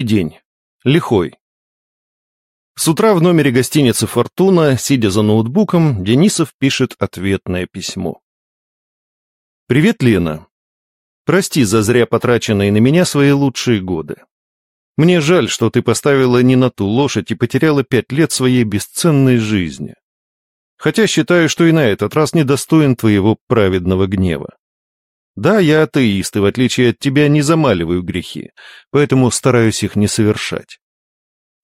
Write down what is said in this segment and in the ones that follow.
день. Лихой. С утра в номере гостиницы «Фортуна», сидя за ноутбуком, Денисов пишет ответное письмо. «Привет, Лена. Прости за зря потраченные на меня свои лучшие годы. Мне жаль, что ты поставила не на ту лошадь и потеряла пять лет своей бесценной жизни. Хотя считаю, что и на этот раз недостоин твоего праведного гнева. Да, я атеист, и в отличие от тебя не замаливаю грехи, поэтому стараюсь их не совершать.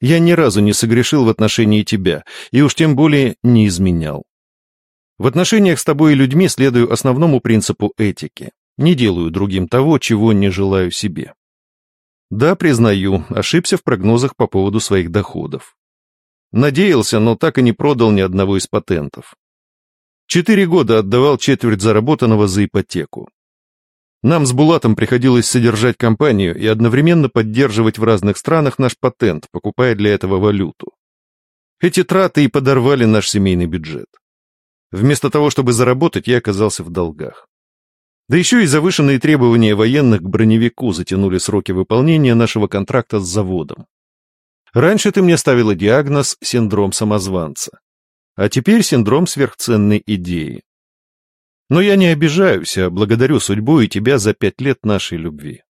Я ни разу не согрешил в отношении тебя, и уж тем более не изменял. В отношениях с тобой и людьми следую основному принципу этики. Не делаю другим того, чего не желаю себе. Да, признаю, ошибся в прогнозах по поводу своих доходов. Надеялся, но так и не продал ни одного из патентов. Четыре года отдавал четверть заработанного за ипотеку. Нам с Булатом приходилось содержать компанию и одновременно поддерживать в разных странах наш патент, покупая для этого валюту. Эти траты и подорвали наш семейный бюджет. Вместо того, чтобы заработать, я оказался в долгах. Да еще и завышенные требования военных к броневику затянули сроки выполнения нашего контракта с заводом. Раньше ты мне ставила диагноз «синдром самозванца», а теперь синдром сверхценной идеи. Но я не обижаюсь, а благодарю судьбу и тебя за пять лет нашей любви.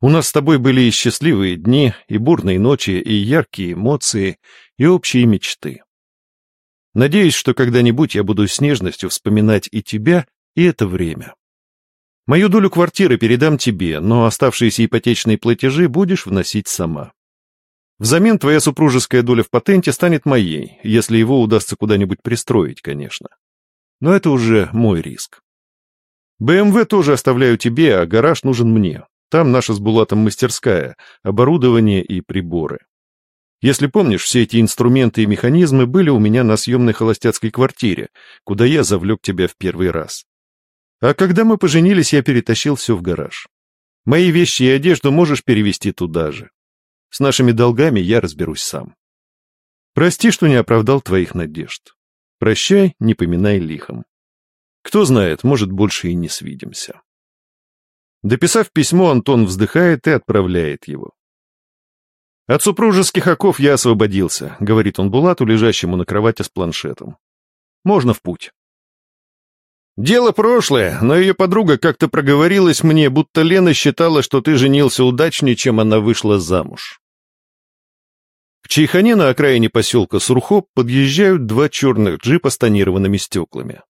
У нас с тобой были и счастливые дни, и бурные ночи, и яркие эмоции, и общие мечты. Надеюсь, что когда-нибудь я буду с нежностью вспоминать и тебя, и это время. Мою долю квартиры передам тебе, но оставшиеся ипотечные платежи будешь вносить сама. Взамен твоя супружеская доля в патенте станет моей, если его удастся куда-нибудь пристроить, конечно. Но это уже мой риск. БМВ тоже оставляю тебе, а гараж нужен мне. Там наша с Булатом мастерская, оборудование и приборы. Если помнишь, все эти инструменты и механизмы были у меня на съемной холостяцкой квартире, куда я завлек тебя в первый раз. А когда мы поженились, я перетащил все в гараж. Мои вещи и одежду можешь перевести туда же. С нашими долгами я разберусь сам. Прости, что не оправдал твоих надежд. Прощай, не поминай лихом. Кто знает, может, больше и не свидимся. Дописав письмо, Антон вздыхает и отправляет его. «От супружеских оков я освободился», — говорит он Булату, лежащему на кровати с планшетом. «Можно в путь». «Дело прошлое, но ее подруга как-то проговорилась мне, будто Лена считала, что ты женился удачнее, чем она вышла замуж. К Чайхане на окраине поселка Сурхоп подъезжают два черных джипа с тонированными стеклами.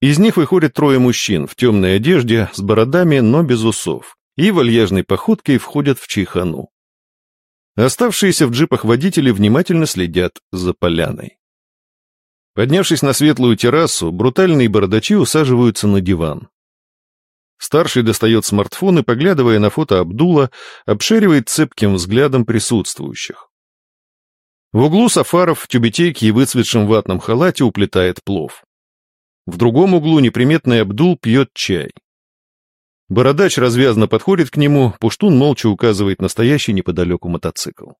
Из них выходят трое мужчин в темной одежде, с бородами, но без усов, и вальяжной походкой входят в Чайхану. Оставшиеся в джипах водители внимательно следят за поляной. Поднявшись на светлую террасу, брутальные бородачи усаживаются на диван. Старший достает смартфон и, поглядывая на фото Абдула, обшаривает цепким взглядом присутствующих. В углу Сафаров в тюбетейке и выцветшем ватном халате уплетает плов. В другом углу неприметный Абдул пьет чай. Бородач развязно подходит к нему, Пуштун молча указывает настоящий неподалеку мотоцикл.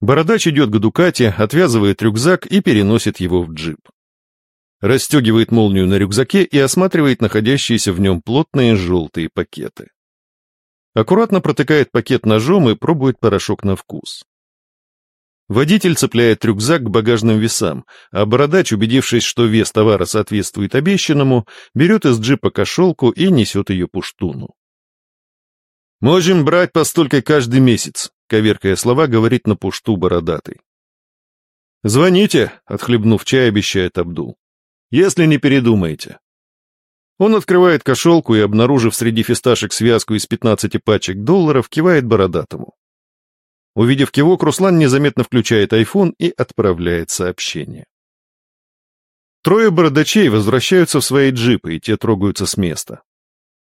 Бородач идет к Дукате, отвязывает рюкзак и переносит его в джип. Расстегивает молнию на рюкзаке и осматривает находящиеся в нем плотные желтые пакеты. Аккуратно протыкает пакет ножом и пробует порошок на вкус. Водитель цепляет рюкзак к багажным весам, а бородач, убедившись, что вес товара соответствует обещанному, берет из джипа кошелку и несет ее пуштуну. «Можем брать по столько каждый месяц», — коверкая слова, говорит на пушту бородатый. «Звоните», — отхлебнув чай, обещает Абдул. «Если не передумаете». Он открывает кошелку и, обнаружив среди фисташек связку из 15 пачек долларов, кивает бородатому. Увидев кивок, Руслан незаметно включает айфон и отправляет сообщение. Трое бородачей возвращаются в свои джипы, и те трогаются с места.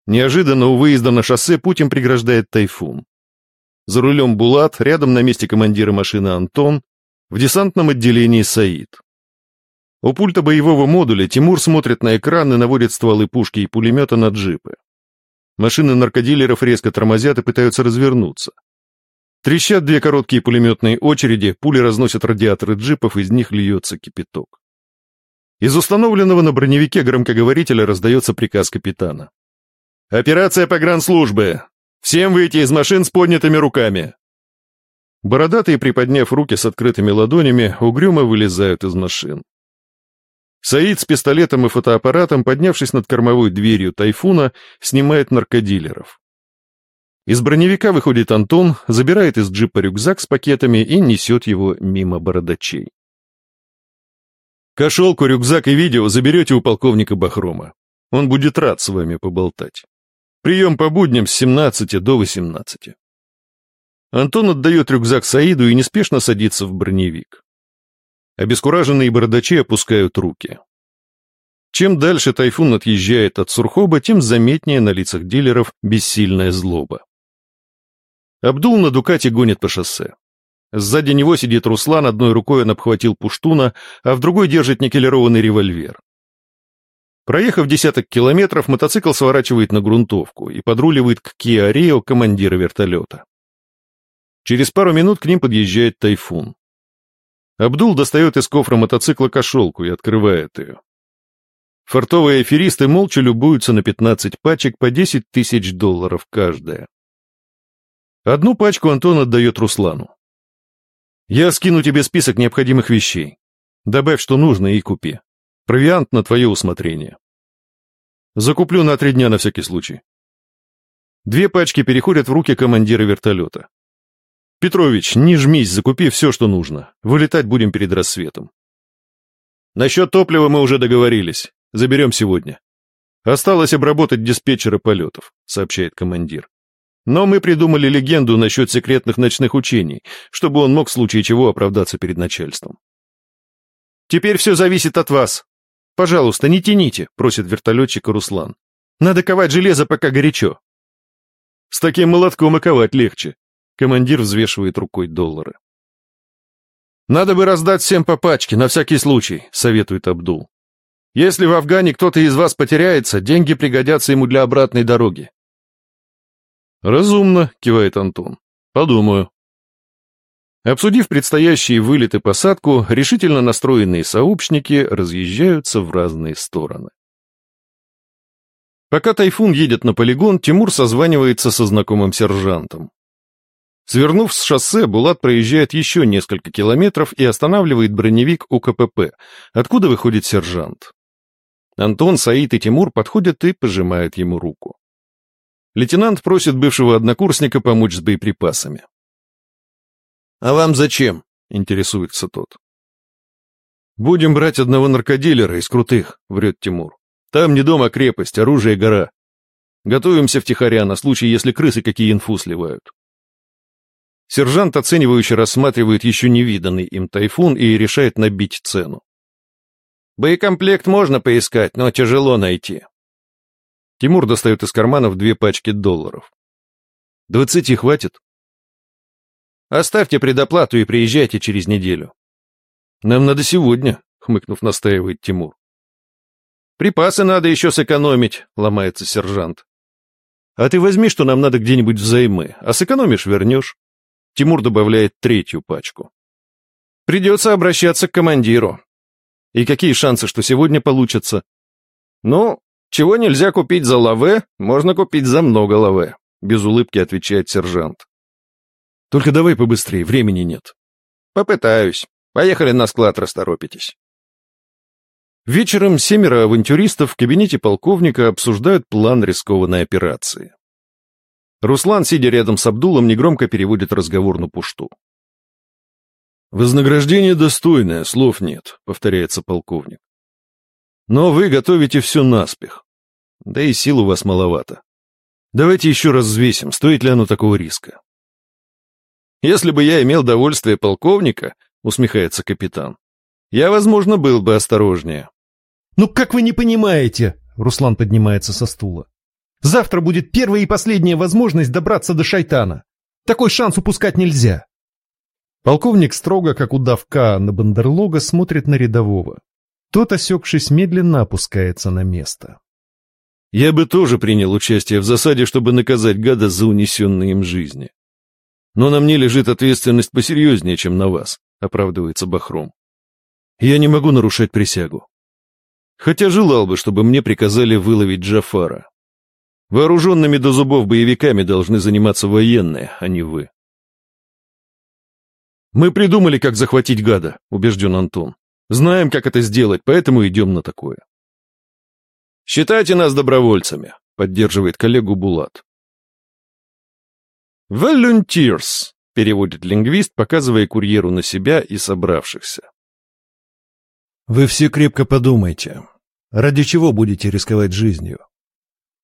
Неожиданно у выезда на шоссе путь им преграждает тайфун. За рулем Булат, рядом на месте командира машины Антон, в десантном отделении Саид. У пульта боевого модуля Тимур смотрит на экран и наводит стволы пушки и пулемета на джипы. Машины наркодилеров резко тормозят и пытаются развернуться. Трещат две короткие пулеметные очереди, пули разносят радиаторы джипов, из них льется кипяток. Из установленного на броневике громкоговорителя раздается приказ капитана. «Операция погранслужбы! Всем выйти из машин с поднятыми руками! Бородатые, приподняв руки с открытыми ладонями, угрюмо вылезают из машин. Саид с пистолетом и фотоаппаратом, поднявшись над кормовой дверью тайфуна, снимает наркодилеров. Из броневика выходит Антон, забирает из джипа рюкзак с пакетами и несет его мимо бородачей. Кошелку, рюкзак и видео заберете у полковника Бахрома. Он будет рад с вами поболтать. Прием по будням с 17 до 18. Антон отдает рюкзак Саиду и неспешно садится в броневик. Обескураженные бородачи опускают руки. Чем дальше тайфун отъезжает от Сурхоба, тем заметнее на лицах дилеров бессильная злоба. Абдул на Дукате гонит по шоссе. Сзади него сидит Руслан, одной рукой он обхватил пуштуна, а в другой держит никелированный револьвер. Проехав десяток километров, мотоцикл сворачивает на грунтовку и подруливает к Rio командира вертолета. Через пару минут к ним подъезжает тайфун. Абдул достает из кофра мотоцикла кошелку и открывает ее. Фартовые аферисты молча любуются на 15 пачек по 10 тысяч долларов каждая. Одну пачку Антон отдает Руслану. «Я скину тебе список необходимых вещей. Добавь, что нужно, и купи. Провиант на твое усмотрение. Закуплю на три дня на всякий случай». Две пачки переходят в руки командира вертолета. «Петрович, не жмись, закупи все, что нужно. Вылетать будем перед рассветом». «Насчет топлива мы уже договорились. Заберем сегодня. Осталось обработать диспетчера полетов», — сообщает командир. «Но мы придумали легенду насчет секретных ночных учений, чтобы он мог в случае чего оправдаться перед начальством». «Теперь все зависит от вас. Пожалуйста, не тяните», — просит вертолетчик Руслан. «Надо ковать железо, пока горячо». «С таким молотком и ковать легче», Командир взвешивает рукой доллары. «Надо бы раздать всем по пачке, на всякий случай», — советует Абдул. «Если в Афгане кто-то из вас потеряется, деньги пригодятся ему для обратной дороги». «Разумно», — кивает Антон. «Подумаю». Обсудив предстоящие вылет и посадку, решительно настроенные сообщники разъезжаются в разные стороны. Пока Тайфун едет на полигон, Тимур созванивается со знакомым сержантом. Свернув с шоссе, Булат проезжает еще несколько километров и останавливает броневик у КПП, откуда выходит сержант. Антон, Саид и Тимур подходят и пожимают ему руку. Лейтенант просит бывшего однокурсника помочь с боеприпасами. «А вам зачем?» — интересуется тот. «Будем брать одного наркодилера из крутых», — врет Тимур. «Там не дом, а крепость, оружие гора. Готовимся втихаря на случай, если крысы какие инфу сливают». Сержант оценивающе рассматривает еще невиданный им тайфун и решает набить цену. Боекомплект можно поискать, но тяжело найти. Тимур достает из карманов две пачки долларов. Двадцати хватит? Оставьте предоплату и приезжайте через неделю. Нам надо сегодня, хмыкнув, настаивает Тимур. Припасы надо еще сэкономить, ломается сержант. А ты возьми, что нам надо где-нибудь взаймы, а сэкономишь, вернешь. Тимур добавляет третью пачку. Придется обращаться к командиру. И какие шансы, что сегодня получится? Ну, чего нельзя купить за лаве, можно купить за много лаве, без улыбки отвечает сержант. Только давай побыстрее, времени нет. Попытаюсь. Поехали на склад, расторопитесь. Вечером семеро авантюристов в кабинете полковника обсуждают план рискованной операции. Руслан, сидя рядом с Абдулом, негромко переводит разговор на пушту. «Вознаграждение достойное, слов нет», — повторяется полковник. «Но вы готовите все наспех. Да и сил у вас маловато. Давайте еще раз взвесим, стоит ли оно такого риска». «Если бы я имел довольствие полковника», — усмехается капитан, «я, возможно, был бы осторожнее». «Ну как вы не понимаете?» — Руслан поднимается со стула. Завтра будет первая и последняя возможность добраться до шайтана. Такой шанс упускать нельзя. Полковник строго, как удавка на бандерлога, смотрит на рядового. Тот, осекшись, медленно опускается на место. Я бы тоже принял участие в засаде, чтобы наказать гада за унесенные им жизни. Но на мне лежит ответственность посерьезнее, чем на вас, оправдывается Бахром. Я не могу нарушать присягу. Хотя желал бы, чтобы мне приказали выловить Джафара. Вооруженными до зубов боевиками должны заниматься военные, а не вы. «Мы придумали, как захватить гада», — убежден Антон. «Знаем, как это сделать, поэтому идем на такое». «Считайте нас добровольцами», — поддерживает коллегу Булат. «Volunteers», — переводит лингвист, показывая курьеру на себя и собравшихся. «Вы все крепко подумайте. Ради чего будете рисковать жизнью?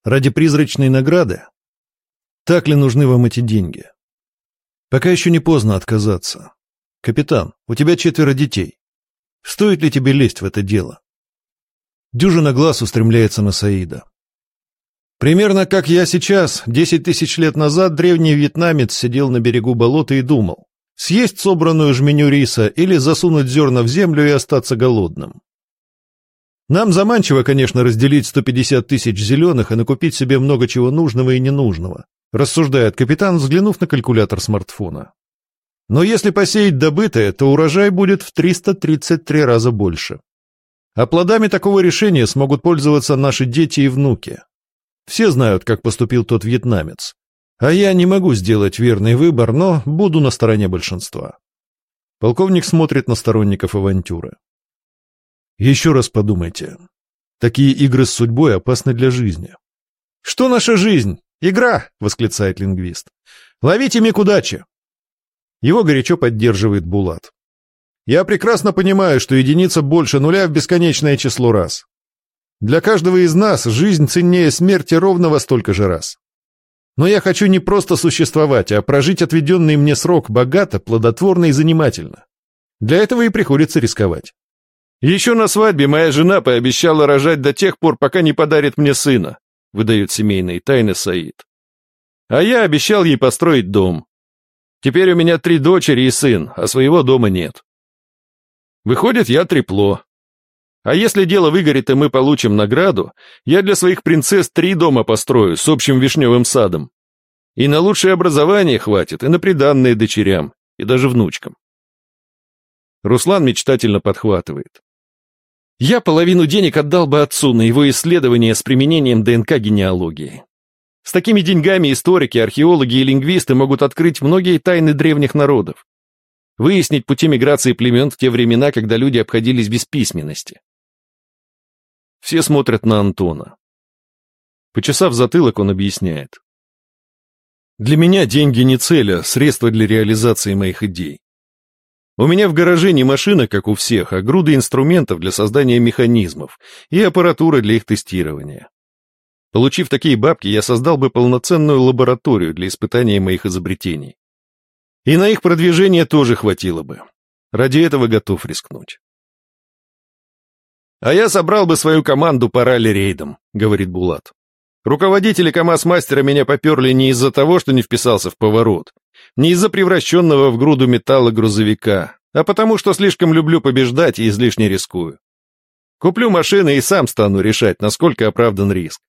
Ради призрачной награды? Так ли нужны вам эти деньги? Пока еще не поздно отказаться. Капитан, у тебя четверо детей. Стоит ли тебе лезть в это дело? Дюжина глаз устремляется на Саида. Примерно как я сейчас, десять тысяч лет назад древний вьетнамец сидел на берегу болота и думал, съесть собранную жменю риса или засунуть зерна в землю и остаться голодным. Нам заманчиво, конечно, разделить 150 тысяч зеленых и накупить себе много чего нужного и ненужного, рассуждает капитан, взглянув на калькулятор смартфона. Но если посеять добытое, то урожай будет в 333 раза больше. А плодами такого решения смогут пользоваться наши дети и внуки. Все знают, как поступил тот вьетнамец. А я не могу сделать верный выбор, но буду на стороне большинства. Полковник смотрит на сторонников авантюры. Еще раз подумайте. Такие игры с судьбой опасны для жизни. «Что наша жизнь? Игра!» — восклицает лингвист. «Ловите миг удачи!» Его горячо поддерживает Булат. Я прекрасно понимаю, что единица больше нуля в бесконечное число раз. Для каждого из нас жизнь ценнее смерти ровно во столько же раз. Но я хочу не просто существовать, а прожить отведенный мне срок богато, плодотворно и занимательно. Для этого и приходится рисковать. Еще на свадьбе моя жена пообещала рожать до тех пор, пока не подарит мне сына, выдает семейные тайны Саид. А я обещал ей построить дом. Теперь у меня три дочери и сын, а своего дома нет. Выходит, я трепло. А если дело выгорит и мы получим награду, я для своих принцесс три дома построю с общим вишневым садом. И на лучшее образование хватит, и на приданные дочерям, и даже внучкам. Руслан мечтательно подхватывает. Я половину денег отдал бы отцу на его исследования с применением ДНК-генеалогии. С такими деньгами историки, археологи и лингвисты могут открыть многие тайны древних народов. Выяснить пути миграции племен в те времена, когда люди обходились без письменности. Все смотрят на Антона. Почесав затылок, он объясняет. Для меня деньги не цель, а средство для реализации моих идей. У меня в гараже не машина, как у всех, а груды инструментов для создания механизмов и аппаратура для их тестирования. Получив такие бабки, я создал бы полноценную лабораторию для испытания моих изобретений. И на их продвижение тоже хватило бы. Ради этого готов рискнуть. «А я собрал бы свою команду по ралли-рейдам», — говорит Булат. «Руководители КамАЗ-мастера меня поперли не из-за того, что не вписался в поворот, не из-за превращенного в груду металла грузовика, а потому что слишком люблю побеждать и излишне рискую. Куплю машины и сам стану решать, насколько оправдан риск.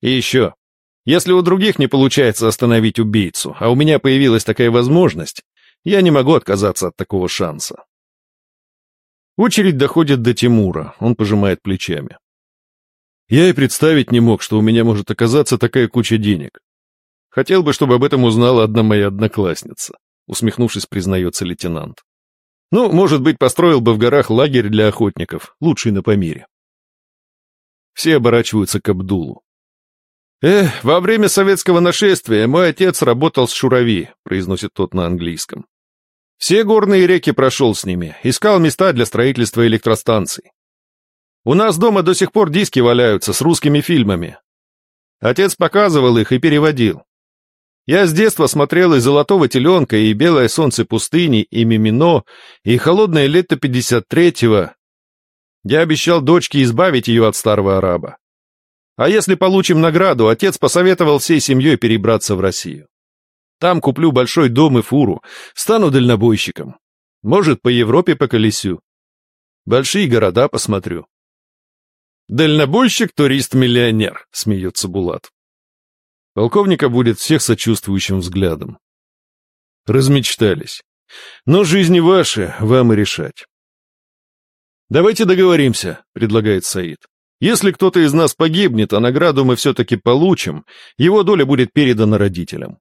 И еще, если у других не получается остановить убийцу, а у меня появилась такая возможность, я не могу отказаться от такого шанса. Очередь доходит до Тимура, он пожимает плечами. Я и представить не мог, что у меня может оказаться такая куча денег. Хотел бы, чтобы об этом узнала одна моя одноклассница, усмехнувшись, признается лейтенант. Ну, может быть, построил бы в горах лагерь для охотников, лучший на Памире. Все оборачиваются к Абдулу. «Эх, во время советского нашествия мой отец работал с Шурави», произносит тот на английском. «Все горные реки прошел с ними, искал места для строительства электростанций. У нас дома до сих пор диски валяются с русскими фильмами. Отец показывал их и переводил. Я с детства смотрел и «Золотого теленка», и «Белое солнце пустыни», и «Мимино», и «Холодное лето 53-го». Я обещал дочке избавить ее от старого араба. А если получим награду, отец посоветовал всей семьей перебраться в Россию. Там куплю большой дом и фуру, стану дальнобойщиком. Может, по Европе поколесю. Большие города посмотрю. Дальнобойщик, турист, миллионер, смеется Булат. Полковника будет всех сочувствующим взглядом. Размечтались. Но жизни ваши, вам и решать. Давайте договоримся, предлагает Саид. Если кто-то из нас погибнет, а награду мы все-таки получим, его доля будет передана родителям.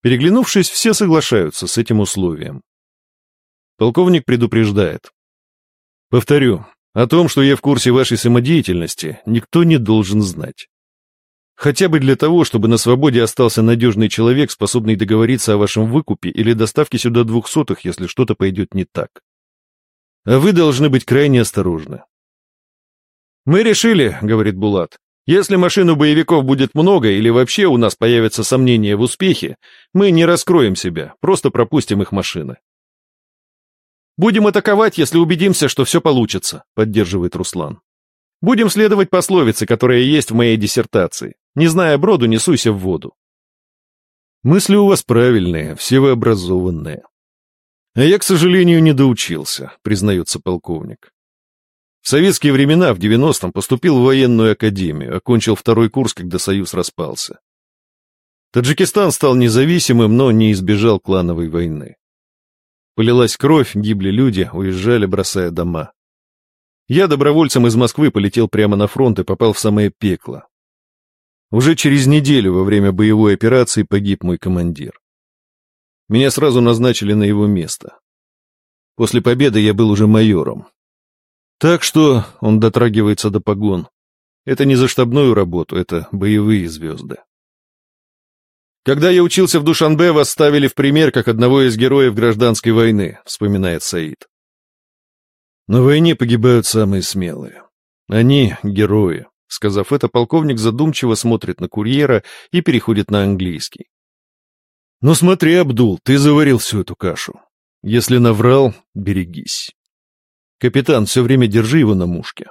Переглянувшись, все соглашаются с этим условием. Полковник предупреждает. Повторю, о том, что я в курсе вашей самодеятельности, никто не должен знать. Хотя бы для того, чтобы на свободе остался надежный человек, способный договориться о вашем выкупе или доставке сюда двухсотых, если что-то пойдет не так. А вы должны быть крайне осторожны. «Мы решили», — говорит Булат, «если машин у боевиков будет много или вообще у нас появятся сомнения в успехе, мы не раскроем себя, просто пропустим их машины. «Будем атаковать, если убедимся, что все получится», — поддерживает Руслан. «Будем следовать пословице, которая есть в моей диссертации. Не зная броду, не суйся в воду». Мысли у вас правильные, все вы образованные. А я, к сожалению, не доучился, признается полковник. В советские времена, в 90-м, поступил в военную академию, окончил второй курс, когда Союз распался. Таджикистан стал независимым, но не избежал клановой войны. Полилась кровь, гибли люди, уезжали, бросая дома. Я добровольцем из Москвы полетел прямо на фронт и попал в самое пекло. Уже через неделю во время боевой операции погиб мой командир. Меня сразу назначили на его место. После победы я был уже майором. Так что он дотрагивается до погон. Это не за штабную работу, это боевые звезды. Когда я учился в Душанбе, вас ставили в пример как одного из героев гражданской войны, вспоминает Саид. На войне погибают самые смелые. Они — герои. Сказав это, полковник задумчиво смотрит на курьера и переходит на английский. «Ну смотри, Абдул, ты заварил всю эту кашу. Если наврал, берегись. Капитан, все время держи его на мушке».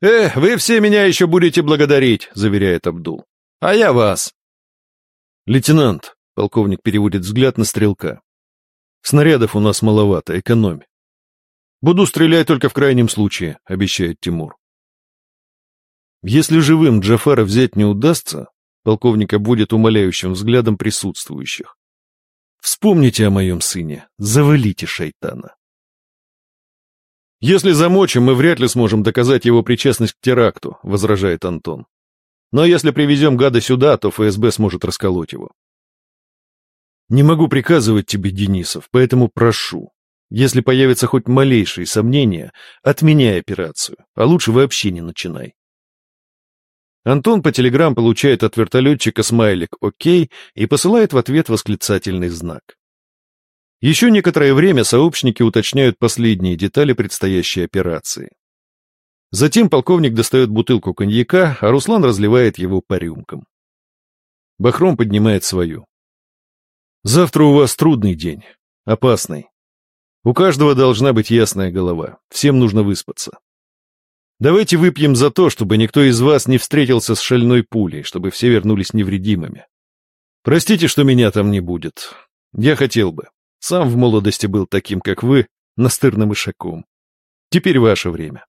«Э, вы все меня еще будете благодарить», — заверяет Абдул. «А я вас. «Лейтенант», — полковник переводит взгляд на стрелка. «Снарядов у нас маловато, экономь». «Буду стрелять только в крайнем случае», — обещает Тимур. Если живым Джафара взять не удастся, полковник обводит умоляющим взглядом присутствующих. Вспомните о моем сыне, завалите шайтана. «Если замочим, мы вряд ли сможем доказать его причастность к теракту», — возражает Антон. Но если привезем гада сюда, то ФСБ сможет расколоть его. Не могу приказывать тебе, Денисов, поэтому прошу. Если появятся хоть малейшие сомнения, отменяй операцию, а лучше вообще не начинай. Антон по телеграм получает от вертолетчика смайлик «Окей» и посылает в ответ восклицательный знак. Еще некоторое время сообщники уточняют последние детали предстоящей операции. Затем полковник достает бутылку коньяка, а Руслан разливает его по рюмкам. Бахром поднимает свою. «Завтра у вас трудный день. Опасный. У каждого должна быть ясная голова. Всем нужно выспаться. Давайте выпьем за то, чтобы никто из вас не встретился с шальной пулей, чтобы все вернулись невредимыми. Простите, что меня там не будет. Я хотел бы. Сам в молодости был таким, как вы, настырным ишаком. Теперь ваше время.